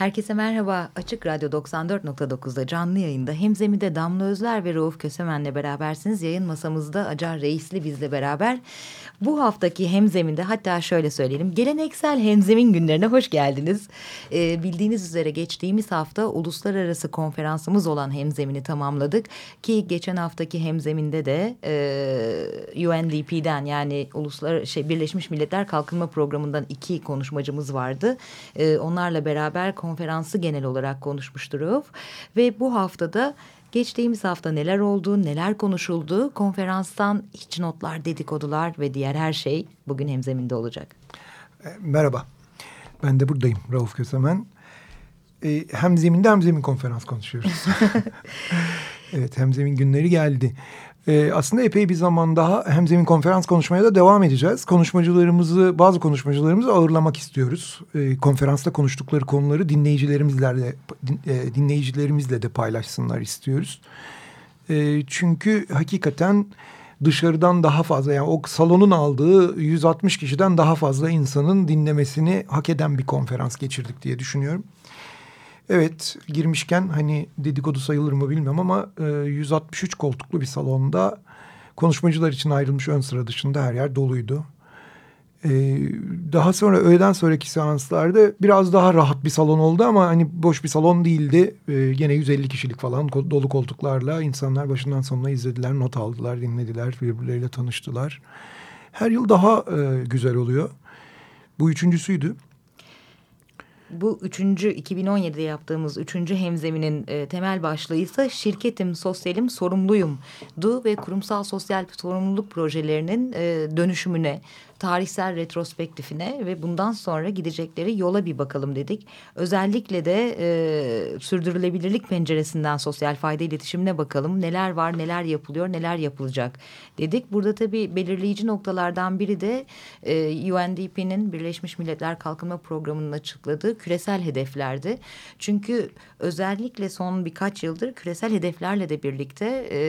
Herkese merhaba. Açık Radyo 94.9'da canlı yayında Hemzemi'de Damla Özler ve Rauf Kösemen'le berabersiniz. Yayın masamızda Acar Reisli bizle beraber. Bu haftaki Hemzemin'de hatta şöyle söyleyelim. Geleneksel Hemzemin günlerine hoş geldiniz. Ee, bildiğiniz üzere geçtiğimiz hafta uluslararası konferansımız olan Hemzemin'i tamamladık. Ki geçen haftaki Hemzemin'de de e, UNDP'den yani Uluslar şey, Birleşmiş Milletler Kalkınma Programı'ndan iki konuşmacımız vardı. E, onlarla beraber konferansı genel olarak konuşmuştur Rauf. Ve bu haftada geçtiğimiz hafta neler oldu, neler konuşuldu, konferanstan iç notlar, dedikodular ve diğer her şey bugün hemzeminde olacak. E, merhaba, ben de buradayım Rauf Kösemen. E, hem zeminde hem zemin konferans konuşuyoruz. evet, hem zemin günleri geldi. E, aslında epey bir zaman daha hem zemin konferans konuşmaya da devam edeceğiz. Konuşmacılarımızı, bazı konuşmacılarımızı ağırlamak istiyoruz. E, konferansta konuştukları konuları dinleyicilerimizle de, din, dinleyicilerimizle de paylaşsınlar istiyoruz. E, çünkü hakikaten dışarıdan daha fazla yani o salonun aldığı 160 kişiden daha fazla insanın dinlemesini hak eden bir konferans geçirdik diye düşünüyorum. Evet girmişken hani dedikodu sayılır mı bilmiyorum ama e, 163 koltuklu bir salonda konuşmacılar için ayrılmış ön sıra dışında her yer doluydu. E, daha sonra öğleden sonraki seanslarda biraz daha rahat bir salon oldu ama hani boş bir salon değildi. E, gene 150 kişilik falan dolu koltuklarla insanlar başından sonuna izlediler, not aldılar, dinlediler, birbirleriyle tanıştılar. Her yıl daha e, güzel oluyor. Bu üçüncüsüydü bu üçüncü 2017'de yaptığımız üçüncü hemzeminin e, temel başlığı ise şirketim, sosyalim, sorumluyum du ve kurumsal sosyal sorumluluk projelerinin e, dönüşümüne tarihsel retrospektifine ve bundan sonra gidecekleri yola bir bakalım dedik. Özellikle de e, sürdürülebilirlik penceresinden sosyal fayda iletişimine bakalım. Neler var, neler yapılıyor, neler yapılacak dedik. Burada tabii belirleyici noktalardan biri de e, UNDP'nin Birleşmiş Milletler Kalkınma Programı'nın açıkladığı küresel hedeflerdi. Çünkü özellikle son birkaç yıldır küresel hedeflerle de birlikte e,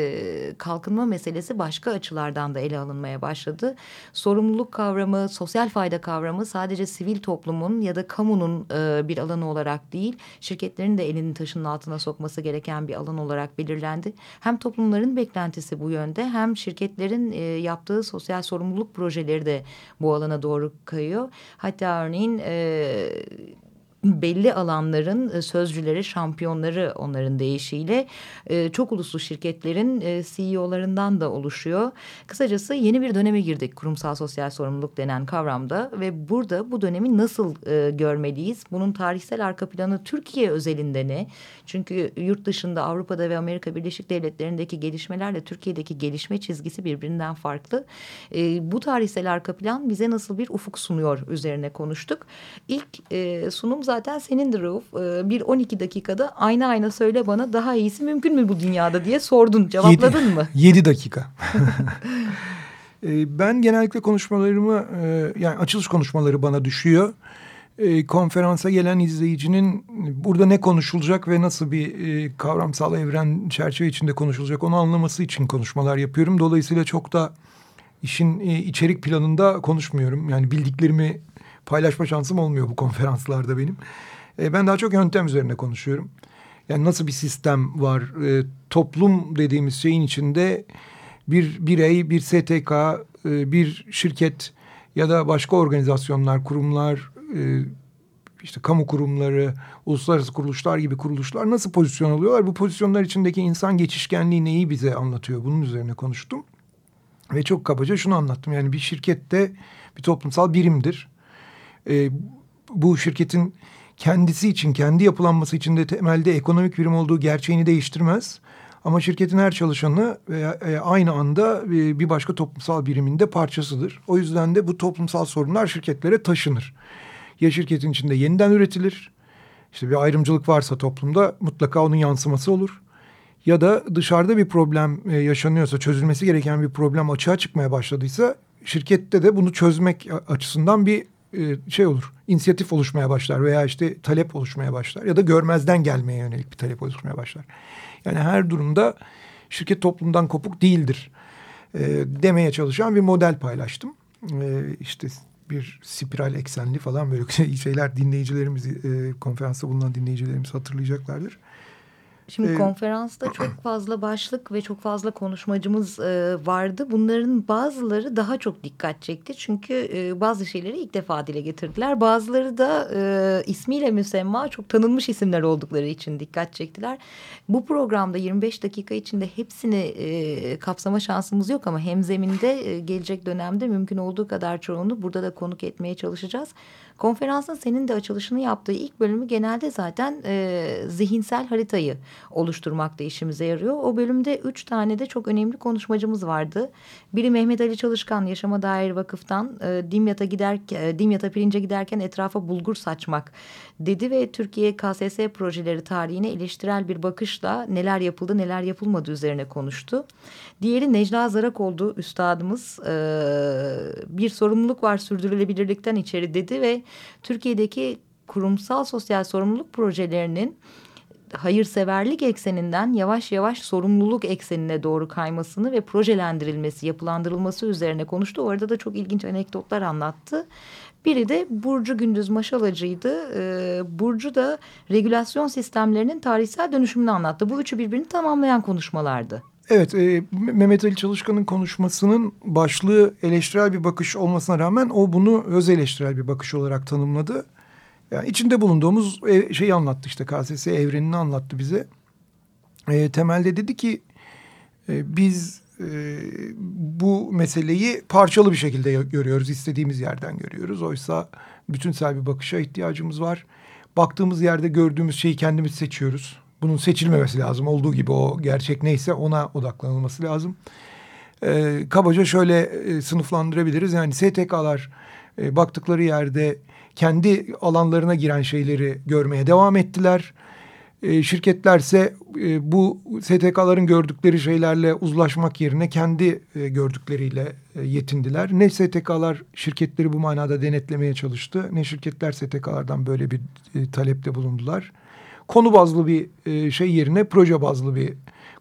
kalkınma meselesi başka açılardan da ele alınmaya başladı. Sorumluluk kavramı, sosyal fayda kavramı sadece sivil toplumun ya da kamunun e, bir alanı olarak değil, şirketlerin de elini taşının altına sokması gereken bir alan olarak belirlendi. Hem toplumların beklentisi bu yönde hem şirketlerin e, yaptığı sosyal sorumluluk projeleri de bu alana doğru kayıyor. Hatta örneğin... E, belli alanların e, sözcüleri, şampiyonları onların deyişiyle e, çok uluslu şirketlerin e, CEO'larından da oluşuyor. Kısacası yeni bir döneme girdik kurumsal sosyal sorumluluk denen kavramda ve burada bu dönemi nasıl görmeliyiz? Bunun tarihsel arka planı Türkiye özelinde ne? Çünkü yurt dışında Avrupa'da ve Amerika Birleşik Devletleri'ndeki gelişmelerle Türkiye'deki gelişme çizgisi birbirinden farklı. bu tarihsel arka plan bize nasıl bir ufuk sunuyor üzerine konuştuk. İlk sunum zaten senindir Rauf. Ee, bir 12 dakikada ayna ayna söyle bana daha iyisi mümkün mü bu dünyada diye sordun. Cevapladın yedi, mı? 7 dakika. Ee, ben genellikle konuşmalarımı e, yani açılış konuşmaları bana düşüyor. Konferansa gelen izleyicinin burada ne konuşulacak ve nasıl bir e, kavramsal evren çerçeve içinde konuşulacak onu anlaması için konuşmalar yapıyorum. Dolayısıyla çok da işin e, içerik planında konuşmuyorum. Yani bildiklerimi paylaşma şansım olmuyor bu konferanslarda benim. E, ben daha çok yöntem üzerine konuşuyorum. Yani nasıl bir sistem var? E, toplum dediğimiz şeyin içinde bir birey, bir STK, e, bir şirket ya da başka organizasyonlar, kurumlar, e, işte kamu kurumları, uluslararası kuruluşlar gibi kuruluşlar nasıl pozisyon alıyorlar? Bu pozisyonlar içindeki insan geçişkenliği neyi bize anlatıyor? Bunun üzerine konuştum. Ve çok kabaca şunu anlattım. Yani bir şirkette bir toplumsal birimdir e, bu şirketin kendisi için, kendi yapılanması için de temelde ekonomik birim olduğu gerçeğini değiştirmez. Ama şirketin her çalışanı veya e, aynı anda e, bir başka toplumsal biriminde parçasıdır. O yüzden de bu toplumsal sorunlar şirketlere taşınır. Ya şirketin içinde yeniden üretilir. İşte bir ayrımcılık varsa toplumda mutlaka onun yansıması olur. Ya da dışarıda bir problem e, yaşanıyorsa, çözülmesi gereken bir problem açığa çıkmaya başladıysa şirkette de bunu çözmek açısından bir şey olur. İnisiyatif oluşmaya başlar veya işte talep oluşmaya başlar ya da görmezden gelmeye yönelik bir talep oluşmaya başlar. Yani her durumda şirket toplumdan kopuk değildir e, demeye çalışan bir model paylaştım. E, işte bir spiral eksenli falan böyle şeyler dinleyicilerimiz e, konferansta bulunan dinleyicilerimiz hatırlayacaklardır. Şimdi ee, konferansta çok fazla başlık ve çok fazla konuşmacımız e, vardı. Bunların bazıları daha çok dikkat çekti. Çünkü e, bazı şeyleri ilk defa dile getirdiler. Bazıları da e, ismiyle müsemma çok tanınmış isimler oldukları için dikkat çektiler. Bu programda 25 dakika içinde hepsini e, kapsama şansımız yok ama hemzeminde e, gelecek dönemde mümkün olduğu kadar çoğunu burada da konuk etmeye çalışacağız. Konferansın senin de açılışını yaptığı ilk bölümü genelde zaten e, zihinsel haritayı oluşturmakta işimize yarıyor. O bölümde üç tane de çok önemli konuşmacımız vardı. Biri Mehmet Ali Çalışkan Yaşama Dair Vakıf'tan e, Dimyat'a giderken e, Dimyat'a pirince giderken etrafa bulgur saçmak dedi ve Türkiye KSS projeleri tarihine eleştirel bir bakışla neler yapıldı neler yapılmadı üzerine konuştu. Diğeri Necla Zarakoğlu üstadımız e, bir sorumluluk var sürdürülebilirlikten içeri dedi ve Türkiye'deki kurumsal sosyal sorumluluk projelerinin hayırseverlik ekseninden yavaş yavaş sorumluluk eksenine doğru kaymasını ve projelendirilmesi, yapılandırılması üzerine konuştu. Orada da çok ilginç anekdotlar anlattı. Biri de Burcu Gündüz Maşalacı'ydı. Ee, Burcu da regülasyon sistemlerinin tarihsel dönüşümünü anlattı. Bu üçü birbirini tamamlayan konuşmalardı. Evet, e, Mehmet Ali Çalışkan'ın konuşmasının başlığı eleştirel bir bakış olmasına rağmen o bunu öz eleştirel bir bakış olarak tanımladı. Yani içinde bulunduğumuz e, şeyi anlattı işte KSS evrenini anlattı bize. E, temelde dedi ki e, biz e, bu meseleyi parçalı bir şekilde görüyoruz. istediğimiz yerden görüyoruz. Oysa bütünsel bir bakışa ihtiyacımız var. Baktığımız yerde gördüğümüz şeyi kendimiz seçiyoruz. Bunun seçilmemesi lazım. Olduğu gibi o gerçek neyse ona odaklanılması lazım. E, kabaca şöyle e, sınıflandırabiliriz. Yani STK'lar e, baktıkları yerde kendi alanlarına giren şeyleri görmeye devam ettiler. E, şirketlerse e, bu STK'ların gördükleri şeylerle uzlaşmak yerine kendi e, gördükleriyle e, yetindiler. Ne STK'lar şirketleri bu manada denetlemeye çalıştı ne şirketler STK'lardan böyle bir e, talepte bulundular. Konu bazlı bir e, şey yerine proje bazlı bir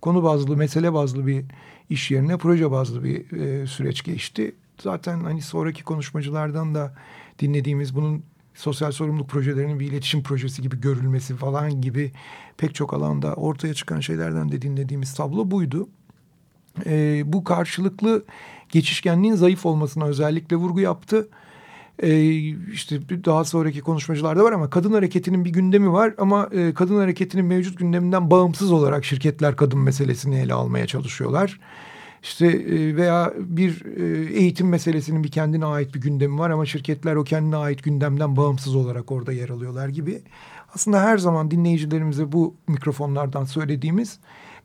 konu bazlı mesele bazlı bir iş yerine proje bazlı bir e, süreç geçti. Zaten hani sonraki konuşmacılardan da dinlediğimiz bunun sosyal sorumluluk projelerinin bir iletişim projesi gibi görülmesi falan gibi pek çok alanda ortaya çıkan şeylerden de dinlediğimiz tablo buydu. E, bu karşılıklı geçişkenliğin zayıf olmasına özellikle vurgu yaptı. E, işte daha sonraki konuşmacılarda var ama kadın hareketinin bir gündemi var ama e, kadın hareketinin mevcut gündeminden bağımsız olarak şirketler kadın meselesini ele almaya çalışıyorlar. İşte e, veya bir e, eğitim meselesinin bir kendine ait bir gündemi var ama şirketler o kendine ait gündemden bağımsız olarak orada yer alıyorlar gibi. Aslında her zaman dinleyicilerimize bu mikrofonlardan söylediğimiz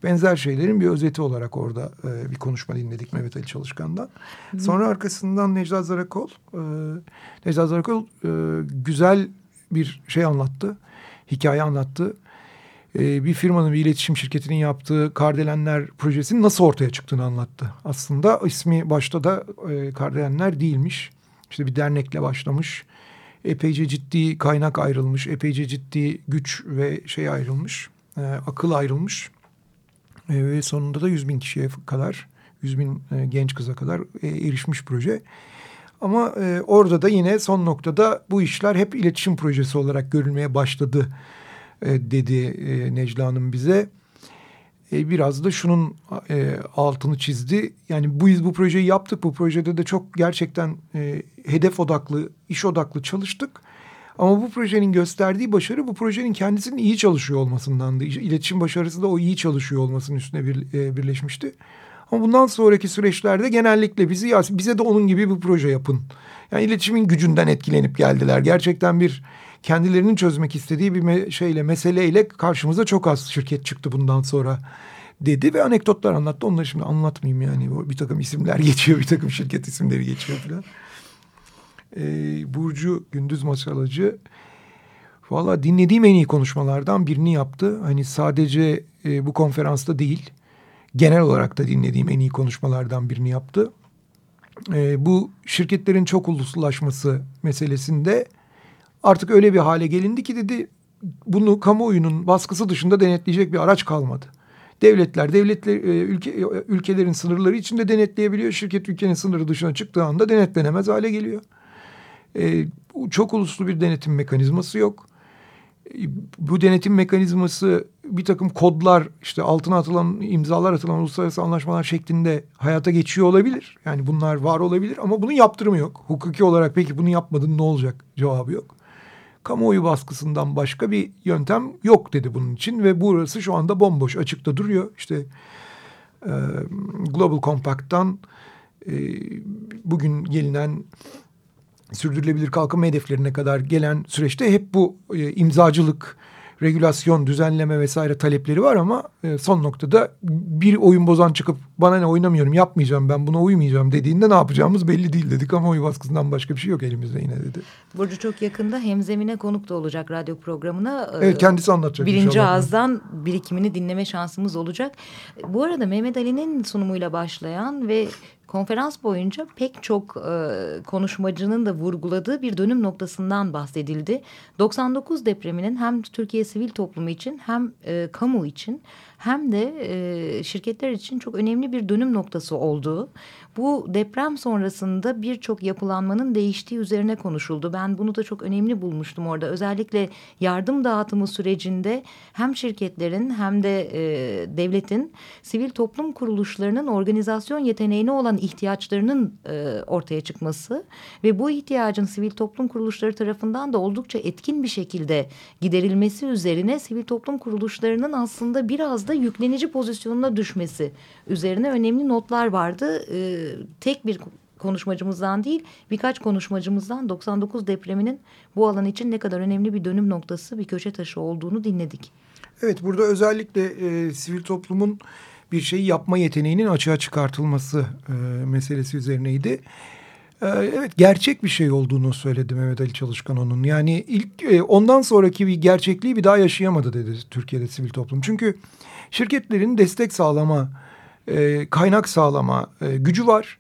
benzer şeylerin bir özeti olarak orada e, bir konuşma dinledik Mehmet Ali Çalışkan'dan. Hı. Sonra arkasından Necla Zarakol, e, Necla Zarakol e, güzel bir şey anlattı, hikaye anlattı e, bir firmanın bir iletişim şirketinin yaptığı Kardelenler projesinin nasıl ortaya çıktığını anlattı. Aslında ismi başta da e, Kardelenler değilmiş. İşte bir dernekle başlamış. Epeyce ciddi kaynak ayrılmış. Epeyce ciddi güç ve şey ayrılmış. E, akıl ayrılmış. E, ve sonunda da yüz bin kişiye kadar, yüz bin e, genç kıza kadar e, erişmiş proje. Ama e, orada da yine son noktada bu işler hep iletişim projesi olarak görülmeye başladı e, dedi e, Necla Hanım bize. E, biraz da şunun e, altını çizdi. Yani bu bu projeyi yaptık. Bu projede de çok gerçekten e, hedef odaklı, iş odaklı çalıştık. Ama bu projenin gösterdiği başarı bu projenin kendisinin iyi çalışıyor olmasındandı. İletişim başarısı da o iyi çalışıyor olmasının üstüne bir, e, birleşmişti. Ama bundan sonraki süreçlerde genellikle bizi ya bize de onun gibi bir proje yapın. Yani iletişimin gücünden etkilenip geldiler. Gerçekten bir kendilerinin çözmek istediği bir me şeyle meseleyle karşımıza çok az şirket çıktı bundan sonra. dedi ve anekdotlar anlattı. Onları şimdi anlatmayayım yani. Bir takım isimler geçiyor, bir takım şirket isimleri geçiyor falan. Ee, Burcu Gündüz Masalacı valla dinlediğim en iyi konuşmalardan birini yaptı. Hani sadece e, bu konferansta değil, genel olarak da dinlediğim en iyi konuşmalardan birini yaptı. E, bu şirketlerin çok uluslaşması meselesinde artık öyle bir hale gelindi ki dedi bunu kamuoyunun baskısı dışında denetleyecek bir araç kalmadı. Devletler, devletler e, ülke, e, ülkelerin sınırları içinde denetleyebiliyor. Şirket ülkenin sınırı dışına çıktığı anda denetlenemez hale geliyor. E, çok uluslu bir denetim mekanizması yok. E, bu denetim mekanizması bir takım kodlar işte altına atılan imzalar atılan uluslararası anlaşmalar şeklinde hayata geçiyor olabilir. Yani bunlar var olabilir ama bunun yaptırımı yok. Hukuki olarak peki bunu yapmadın ne olacak cevabı yok kamuoyu baskısından başka bir yöntem yok dedi bunun için ve burası şu anda bomboş açıkta duruyor. İşte e, Global Compact'tan e, bugün gelinen sürdürülebilir kalkınma hedeflerine kadar gelen süreçte hep bu e, imzacılık regülasyon, düzenleme vesaire talepleri var ama e, son noktada bir oyun bozan çıkıp bana ne oynamıyorum yapmayacağım ben buna uymayacağım dediğinde ne yapacağımız belli değil dedik ama oy baskısından başka bir şey yok elimizde yine dedi. Burcu çok yakında hemzemine konuk da olacak radyo programına. Evet kendisi anlatacak Birinci inşallah. ağızdan birikimini dinleme şansımız olacak. Bu arada Mehmet Ali'nin sunumuyla başlayan ve konferans boyunca pek çok e, konuşmacının da vurguladığı bir dönüm noktasından bahsedildi. 99 depreminin hem Türkiye sivil toplumu için hem e, kamu için hem de e, şirketler için çok önemli bir dönüm noktası olduğu. Bu deprem sonrasında birçok yapılanmanın değiştiği üzerine konuşuldu. Ben bunu da çok önemli bulmuştum orada. Özellikle yardım dağıtımı sürecinde hem şirketlerin hem de e, devletin sivil toplum kuruluşlarının organizasyon yeteneğine olan ihtiyaçlarının e, ortaya çıkması ve bu ihtiyacın sivil toplum kuruluşları tarafından da oldukça etkin bir şekilde giderilmesi üzerine sivil toplum kuruluşlarının aslında biraz da yüklenici pozisyonuna düşmesi üzerine önemli notlar vardı. E, tek bir konuşmacımızdan değil birkaç konuşmacımızdan 99 depreminin bu alan için ne kadar önemli bir dönüm noktası bir köşe taşı olduğunu dinledik. Evet burada özellikle e, sivil toplumun bir şeyi yapma yeteneğinin açığa çıkartılması e, meselesi üzerineydi. Evet gerçek bir şey olduğunu söyledi Mehmet Ali Çalışkan onun. Yani ilk e, ondan sonraki bir gerçekliği bir daha yaşayamadı dedi Türkiye'de sivil toplum. Çünkü şirketlerin destek sağlama, e, kaynak sağlama e, gücü var.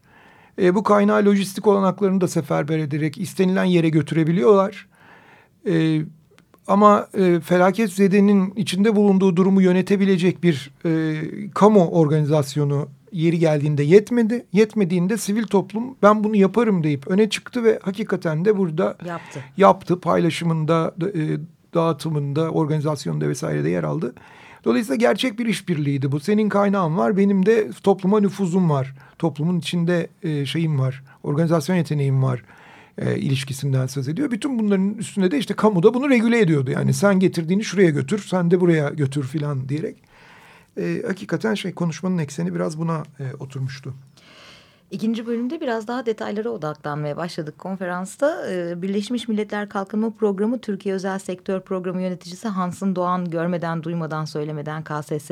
Bu kaynağı lojistik olanaklarını da seferber ederek istenilen yere götürebiliyorlar. Ama felaket zedenin içinde bulunduğu durumu yönetebilecek bir kamu organizasyonu yeri geldiğinde yetmedi. Yetmediğinde sivil toplum ben bunu yaparım deyip öne çıktı ve hakikaten de burada yaptı. Yaptı paylaşımında, e, dağıtımında, organizasyonda vesairede yer aldı. Dolayısıyla gerçek bir işbirliğiydi bu. Senin kaynağın var, benim de topluma nüfuzum var. Toplumun içinde e, şeyim var, organizasyon yeteneğim var e, ilişkisinden söz ediyor. Bütün bunların üstünde de işte kamu da bunu regüle ediyordu. Yani sen getirdiğini şuraya götür, sen de buraya götür filan diyerek. E, hakikaten şey konuşmanın ekseni biraz buna e, oturmuştu. İkinci bölümde biraz daha detaylara odaklanmaya başladık konferansta. Ee, Birleşmiş Milletler Kalkınma Programı Türkiye Özel Sektör Programı Yöneticisi Hansın Doğan görmeden duymadan söylemeden KSS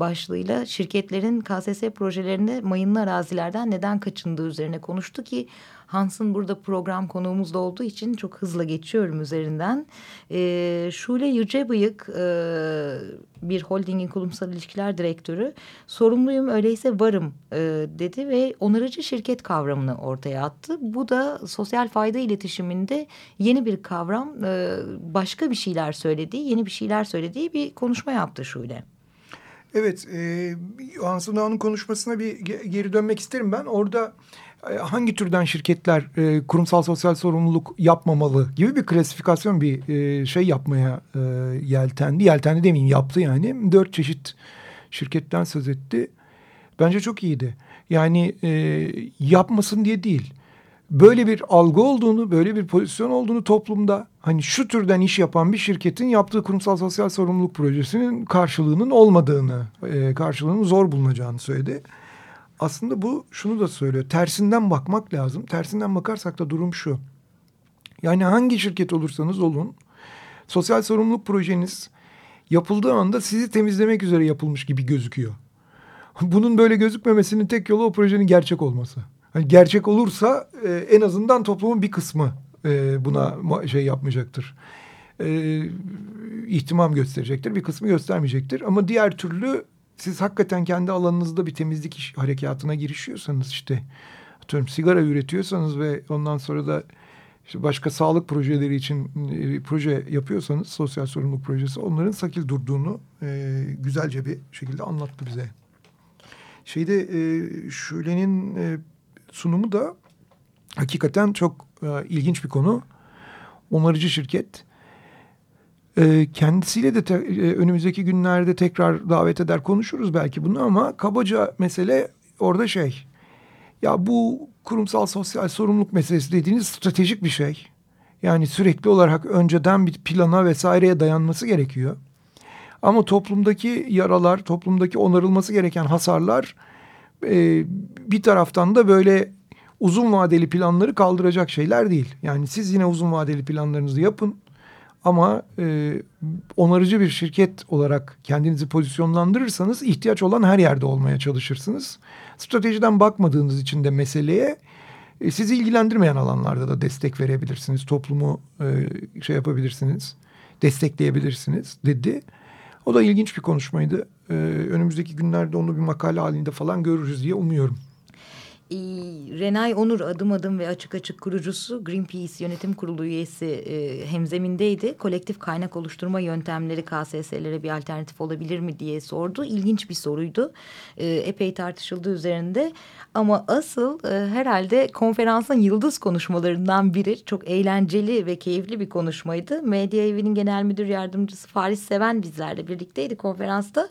başlığıyla şirketlerin KSS projelerinde mayınlı arazilerden neden kaçındığı üzerine konuştu ki Hans'ın burada program konuğumuzda olduğu için çok hızla geçiyorum üzerinden. E, Şule Yücebıyık e, bir holdingin kurumsal ilişkiler direktörü sorumluyum öyleyse varım e, dedi ve onarıcı şirket kavramını ortaya attı. Bu da sosyal fayda iletişiminde yeni bir kavram e, başka bir şeyler söylediği yeni bir şeyler söylediği bir konuşma yaptı Şule. Evet, e, Ağa'nın konuşmasına bir geri dönmek isterim ben. Orada hangi türden şirketler e, kurumsal sosyal sorumluluk yapmamalı gibi bir klasifikasyon bir e, şey yapmaya e, yeltendi. Yeltendi demeyeyim yaptı yani. Dört çeşit şirketten söz etti. Bence çok iyiydi. Yani e, yapmasın diye değil. Böyle bir algı olduğunu, böyle bir pozisyon olduğunu toplumda hani şu türden iş yapan bir şirketin yaptığı kurumsal sosyal sorumluluk projesinin karşılığının olmadığını, e, karşılığının zor bulunacağını söyledi aslında bu şunu da söylüyor. Tersinden bakmak lazım. Tersinden bakarsak da durum şu. Yani hangi şirket olursanız olun sosyal sorumluluk projeniz yapıldığı anda sizi temizlemek üzere yapılmış gibi gözüküyor. Bunun böyle gözükmemesinin tek yolu o projenin gerçek olması. Yani gerçek olursa e, en azından toplumun bir kısmı e, buna şey yapmayacaktır. E, ihtimam gösterecektir. Bir kısmı göstermeyecektir. Ama diğer türlü siz hakikaten kendi alanınızda bir temizlik iş, harekatına girişiyorsanız işte atıyorum sigara üretiyorsanız ve ondan sonra da işte başka sağlık projeleri için e, proje yapıyorsanız sosyal sorumluluk projesi onların sakil durduğunu e, güzelce bir şekilde anlattı bize. Şeyde e, Şule'nin e, sunumu da hakikaten çok e, ilginç bir konu. Onarıcı şirket. E, kendisiyle de te, e, önümüzdeki günlerde tekrar davet eder konuşuruz belki bunu ama kabaca mesele orada şey. Ya bu kurumsal sosyal sorumluluk meselesi dediğiniz stratejik bir şey. Yani sürekli olarak önceden bir plana vesaireye dayanması gerekiyor. Ama toplumdaki yaralar, toplumdaki onarılması gereken hasarlar e, bir taraftan da böyle uzun vadeli planları kaldıracak şeyler değil. Yani siz yine uzun vadeli planlarınızı yapın. Ama e, onarıcı bir şirket olarak kendinizi pozisyonlandırırsanız ihtiyaç olan her yerde olmaya çalışırsınız. Stratejiden bakmadığınız için de meseleye e, sizi ilgilendirmeyen alanlarda da destek verebilirsiniz. Toplumu e, şey yapabilirsiniz, destekleyebilirsiniz dedi. O da ilginç bir konuşmaydı. E, önümüzdeki günlerde onu bir makale halinde falan görürüz diye umuyorum. Ee, Renay Onur adım adım ve açık açık kurucusu Greenpeace Yönetim Kurulu üyesi e, hemzemindeydi. Kolektif kaynak oluşturma yöntemleri KSS'lere bir alternatif olabilir mi diye sordu. İlginç bir soruydu. E, epey tartışıldı üzerinde. Ama asıl e, herhalde konferansın yıldız konuşmalarından biri çok eğlenceli ve keyifli bir konuşmaydı. Medya Evi'nin genel müdür yardımcısı Faris Seven bizlerle birlikteydi konferansta.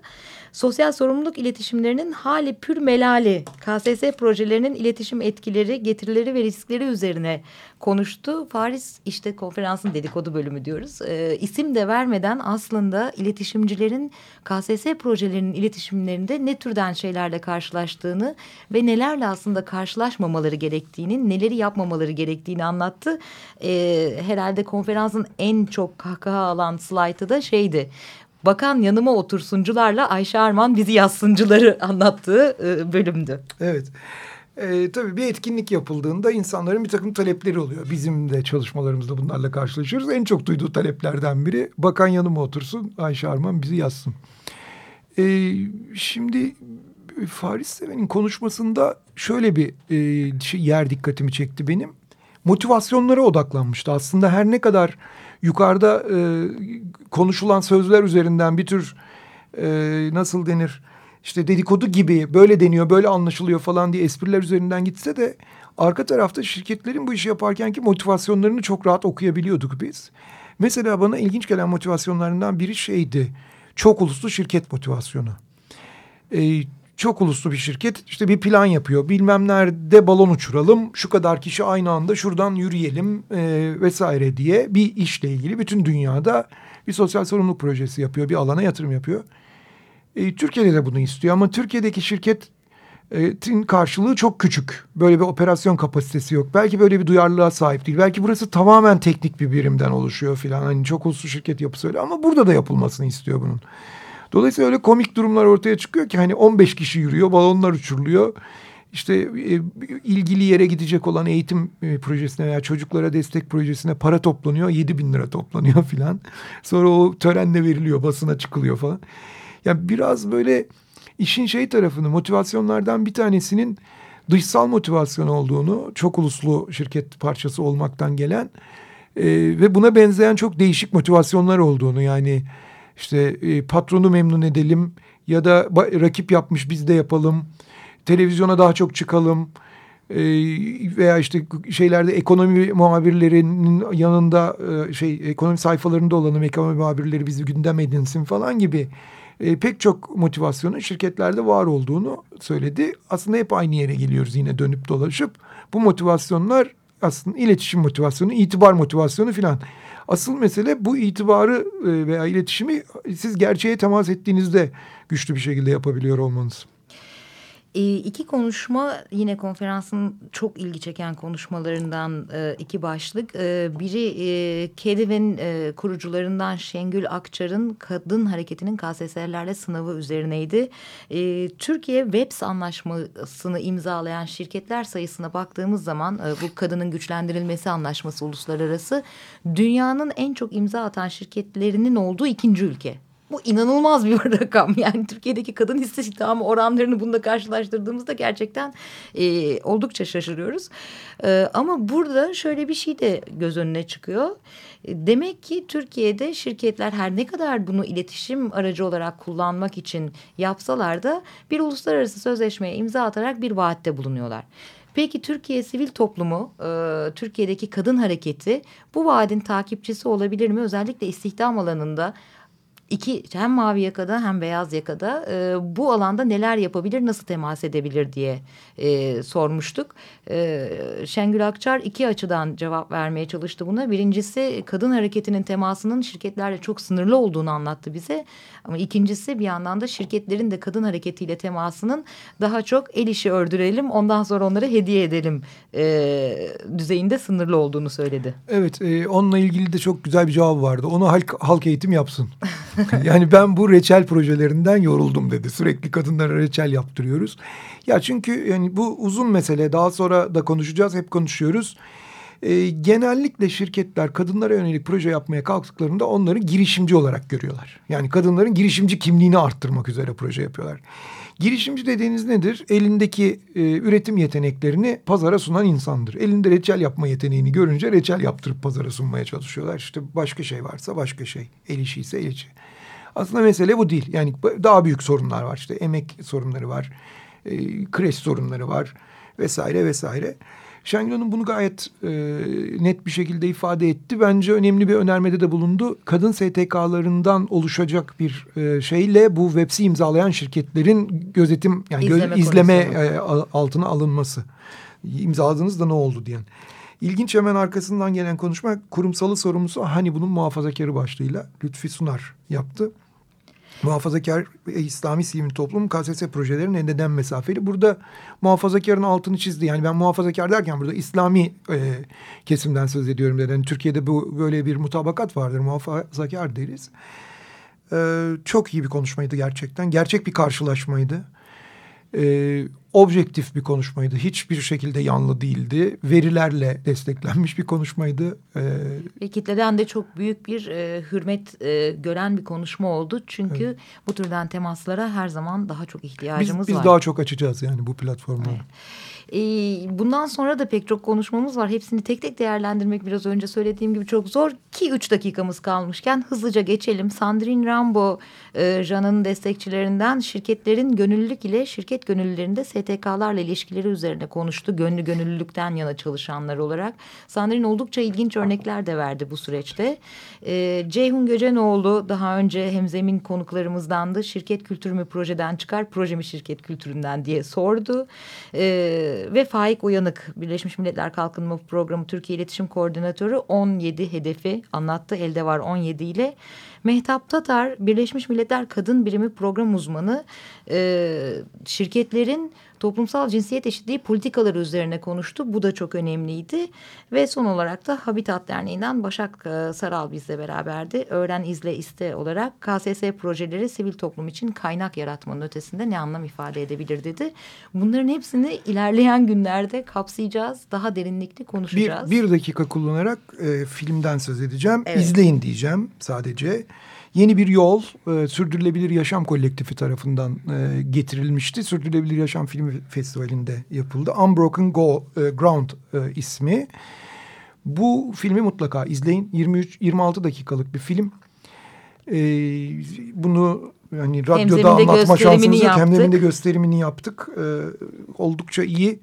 Sosyal sorumluluk iletişimlerinin hali pür melali KSS projelerinin iletişim etkileri, getirileri ve riskleri üzerine konuştu. Paris işte konferansın dedikodu bölümü diyoruz. E, isim de vermeden aslında iletişimcilerin KSS projelerinin iletişimlerinde ne türden şeylerle karşılaştığını ve nelerle aslında karşılaşmamaları gerektiğini, neleri yapmamaları gerektiğini anlattı. E, herhalde konferansın en çok kahkaha alan slaytı da şeydi. Bakan yanıma otursuncularla Ayşe Arman bizi yazsıncıları anlattığı e, bölümdü. Evet. E, tabii bir etkinlik yapıldığında insanların bir takım talepleri oluyor. Bizim de çalışmalarımızda bunlarla karşılaşıyoruz. En çok duyduğu taleplerden biri bakan yanıma otursun Ayşe Arman bizi yazsın. E, şimdi Faris Seven'in konuşmasında şöyle bir e, şey, yer dikkatimi çekti benim. Motivasyonlara odaklanmıştı. Aslında her ne kadar yukarıda e, konuşulan sözler üzerinden bir tür e, nasıl denir işte dedikodu gibi böyle deniyor böyle anlaşılıyor falan diye espriler üzerinden gitse de arka tarafta şirketlerin bu işi yaparkenki motivasyonlarını çok rahat okuyabiliyorduk biz. Mesela bana ilginç gelen motivasyonlarından biri şeydi çok uluslu şirket motivasyonu. Ee, çok uluslu bir şirket işte bir plan yapıyor. Bilmem nerede balon uçuralım, şu kadar kişi aynı anda şuradan yürüyelim e, vesaire diye bir işle ilgili bütün dünyada bir sosyal sorumluluk projesi yapıyor, bir alana yatırım yapıyor. E, Türkiye'de de bunu istiyor ama Türkiye'deki şirketin karşılığı çok küçük. Böyle bir operasyon kapasitesi yok. Belki böyle bir duyarlılığa sahip değil. Belki burası tamamen teknik bir birimden oluşuyor filan. Hani çok uluslu şirket yapısı öyle ama burada da yapılmasını istiyor bunun. Dolayısıyla öyle komik durumlar ortaya çıkıyor ki hani 15 kişi yürüyor, balonlar uçuruluyor. İşte e, ilgili yere gidecek olan eğitim e, projesine veya çocuklara destek projesine para toplanıyor. 7 bin lira toplanıyor filan. Sonra o törenle veriliyor, basına çıkılıyor falan. Yani biraz böyle işin şey tarafını motivasyonlardan bir tanesinin dışsal motivasyon olduğunu çok uluslu şirket parçası olmaktan gelen e, ve buna benzeyen çok değişik motivasyonlar olduğunu yani işte e, patronu memnun edelim ya da rakip yapmış biz de yapalım televizyona daha çok çıkalım e, veya işte şeylerde ekonomi muhabirlerinin yanında e, şey ekonomi sayfalarında olanım ekonomi muhabirleri bizi gündem edinsin falan gibi e, pek çok motivasyonun şirketlerde var olduğunu söyledi. Aslında hep aynı yere geliyoruz yine dönüp dolaşıp. Bu motivasyonlar aslında iletişim motivasyonu, itibar motivasyonu filan. Asıl mesele bu itibarı e, veya iletişimi siz gerçeğe temas ettiğinizde güçlü bir şekilde yapabiliyor olmanız. E, iki konuşma yine konferansın çok ilgi çeken konuşmalarından e, iki başlık. E, biri e, Kediv'in e, kurucularından Şengül Akçar'ın kadın hareketinin KSS'lerle sınavı üzerineydi. E, Türkiye WEPS anlaşmasını imzalayan şirketler sayısına baktığımız zaman e, bu kadının güçlendirilmesi anlaşması uluslararası dünyanın en çok imza atan şirketlerinin olduğu ikinci ülke. Bu inanılmaz bir rakam. Yani Türkiye'deki kadın istihdamı oranlarını bununla karşılaştırdığımızda gerçekten e, oldukça şaşırıyoruz. E, ama burada şöyle bir şey de göz önüne çıkıyor. E, demek ki Türkiye'de şirketler her ne kadar bunu iletişim aracı olarak kullanmak için yapsalar da bir uluslararası sözleşmeye imza atarak bir vaatte bulunuyorlar. Peki Türkiye sivil toplumu, e, Türkiye'deki kadın hareketi bu vaadin takipçisi olabilir mi? Özellikle istihdam alanında iki hem mavi yakada hem beyaz yakada e, bu alanda neler yapabilir, nasıl temas edebilir diye e, sormuştuk. E, Şengül Akçar iki açıdan cevap vermeye çalıştı buna. Birincisi kadın hareketinin temasının şirketlerle çok sınırlı olduğunu anlattı bize. Ama ikincisi bir yandan da şirketlerin de kadın hareketiyle temasının daha çok el işi ördürelim ondan sonra onları hediye edelim e, düzeyinde sınırlı olduğunu söyledi. Evet e, onunla ilgili de çok güzel bir cevap vardı. Onu halk, halk eğitim yapsın. yani ben bu reçel projelerinden yoruldum dedi. Sürekli kadınlara reçel yaptırıyoruz. Ya çünkü yani bu uzun mesele daha sonra da konuşacağız hep konuşuyoruz. E, genellikle şirketler kadınlara yönelik proje yapmaya kalktıklarında onları girişimci olarak görüyorlar. Yani kadınların girişimci kimliğini arttırmak üzere proje yapıyorlar. Girişimci dediğiniz nedir? Elindeki e, üretim yeteneklerini pazara sunan insandır. Elinde reçel yapma yeteneğini görünce reçel yaptırıp pazara sunmaya çalışıyorlar. İşte başka şey varsa başka şey. El işi ise el işi. Aslında mesele bu değil. Yani daha büyük sorunlar var. İşte emek sorunları var. E, kreş sorunları var. Vesaire vesaire. Şengül Hanım bunu gayet e, net bir şekilde ifade etti. Bence önemli bir önermede de bulundu. Kadın STK'larından oluşacak bir e, şeyle bu websi imzalayan şirketlerin gözetim yani izleme, gö izleme e, altına alınması. İmzaladığınızda ne oldu diyen. İlginç hemen arkasından gelen konuşma kurumsalı sorumlusu hani bunun muhafazakarı başlığıyla Lütfi Sunar yaptı muhafazakar ve İslami sivil toplum KSS projelerinin neden mesafeli. Burada muhafazakarın altını çizdi. Yani ben muhafazakar derken burada İslami e, kesimden söz ediyorum. Yani Türkiye'de bu böyle bir mutabakat vardır. Muhafazakar deriz. E, çok iyi bir konuşmaydı gerçekten. Gerçek bir karşılaşmaydı e, objektif bir konuşmaydı. Hiçbir şekilde yanlı değildi. Verilerle desteklenmiş bir konuşmaydı. E, Ve kitleden de çok büyük bir e, hürmet e, gören bir konuşma oldu. Çünkü evet. bu türden temaslara her zaman daha çok ihtiyacımız biz, biz var. Biz daha çok açacağız yani bu platformu. Evet. E, bundan sonra da pek çok konuşmamız var. Hepsini tek tek değerlendirmek biraz önce söylediğim gibi çok zor. Ki üç dakikamız kalmışken hızlıca geçelim. Sandrine Rambo, e, Jan'ın destekçilerinden şirketlerin gönüllülük ile şirket gönüllülerinde STK'larla ilişkileri üzerine konuştu. Gönlü gönüllülükten yana çalışanlar olarak. Sandrine oldukça ilginç örnekler de verdi bu süreçte. E, Ceyhun Göcenoğlu daha önce hemzemin konuklarımızdandı. Şirket kültürü mü projeden çıkar, proje mi şirket kültüründen diye sordu. E, ve Faik Uyanık Birleşmiş Milletler Kalkınma Programı Türkiye İletişim Koordinatörü 17 hedefi anlattı. Elde var 17 ile. Mehtap Tatar Birleşmiş Milletler Kadın Birimi Program Uzmanı e, şirketlerin toplumsal cinsiyet eşitliği politikaları üzerine konuştu. Bu da çok önemliydi. Ve son olarak da Habitat Derneği'nden Başak e, Saral bizle beraberdi. Öğren, izle, iste olarak KSS projeleri sivil toplum için kaynak yaratmanın ötesinde ne anlam ifade edebilir dedi. Bunların hepsini ilerleyen günlerde kapsayacağız. Daha derinlikli konuşacağız. Bir, bir dakika kullanarak e, filmden söz edeceğim. Evet. İzleyin diyeceğim sadece yeni bir yol e, Sürdürülebilir Yaşam Kolektifi tarafından e, getirilmişti. Sürdürülebilir Yaşam Film Festivali'nde yapıldı. Unbroken Go, e, Ground e, ismi. Bu filmi mutlaka izleyin. 23-26 dakikalık bir film. E, bunu yani radyoda anlatma şansımız yok. Hemzeminde gösterimini yaptık. E, oldukça iyi,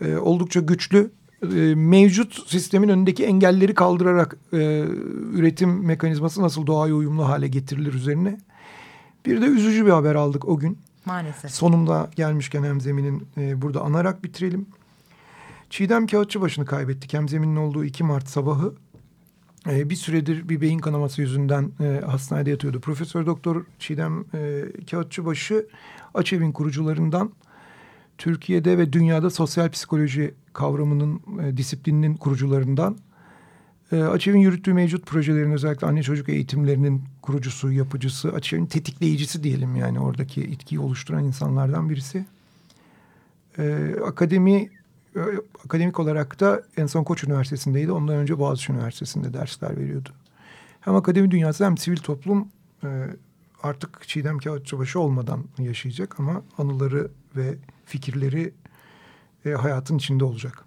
e, oldukça güçlü e, mevcut sistemin önündeki engelleri kaldırarak e, üretim mekanizması nasıl doğaya uyumlu hale getirilir üzerine. Bir de üzücü bir haber aldık o gün. Maalesef. Sonunda gelmişken Hemzemin'in e, burada anarak bitirelim. Çiğdem Kağıtçıbaşı'nı kaybettik. Hemzemin'in olduğu 2 Mart sabahı. E, bir süredir bir beyin kanaması yüzünden e, hastanede yatıyordu. Profesör Doktor Çiğdem e, Kağıtçıbaşı Açev'in kurucularından Türkiye'de ve dünyada sosyal psikoloji kavramının e, disiplininin kurucularından. E, Açev'in yürüttüğü mevcut projelerin özellikle anne çocuk eğitimlerinin kurucusu, yapıcısı, Açev'in tetikleyicisi diyelim yani oradaki etkiyi oluşturan insanlardan birisi. E, akademi e, akademik olarak da en son Koç Üniversitesi'ndeydi. Ondan önce Boğaziçi Üniversitesi'nde dersler veriyordu. Hem akademi dünyası hem sivil toplum e, artık Çiğdem Kağıtçıbaşı olmadan yaşayacak ama anıları ve fikirleri e, hayatın içinde olacak.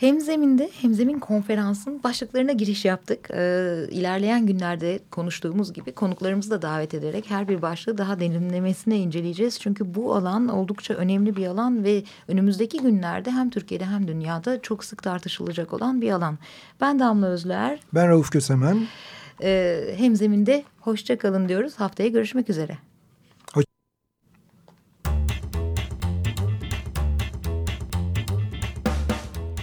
Hemzeminde Hemzemin konferansın başlıklarına giriş yaptık. Ee, ilerleyen günlerde konuştuğumuz gibi konuklarımızı da davet ederek her bir başlığı daha derinlemesine inceleyeceğiz. Çünkü bu alan oldukça önemli bir alan ve önümüzdeki günlerde hem Türkiye'de hem dünyada çok sık tartışılacak olan bir alan. Ben Damla Özler. Ben Rauf Kösemen. Ee, Hemzeminde hoşça kalın diyoruz. Haftaya görüşmek üzere.